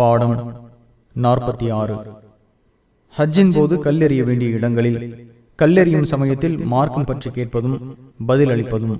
பாடம் நாற்பத்தி ஆறு. ஹஜ்ஜின் போது கல்லெறிய வேண்டிய இடங்களில் கல்லெறியும் சமயத்தில் மார்க்கம் பற்றி கேட்பதும் பதில் அளிப்பதும்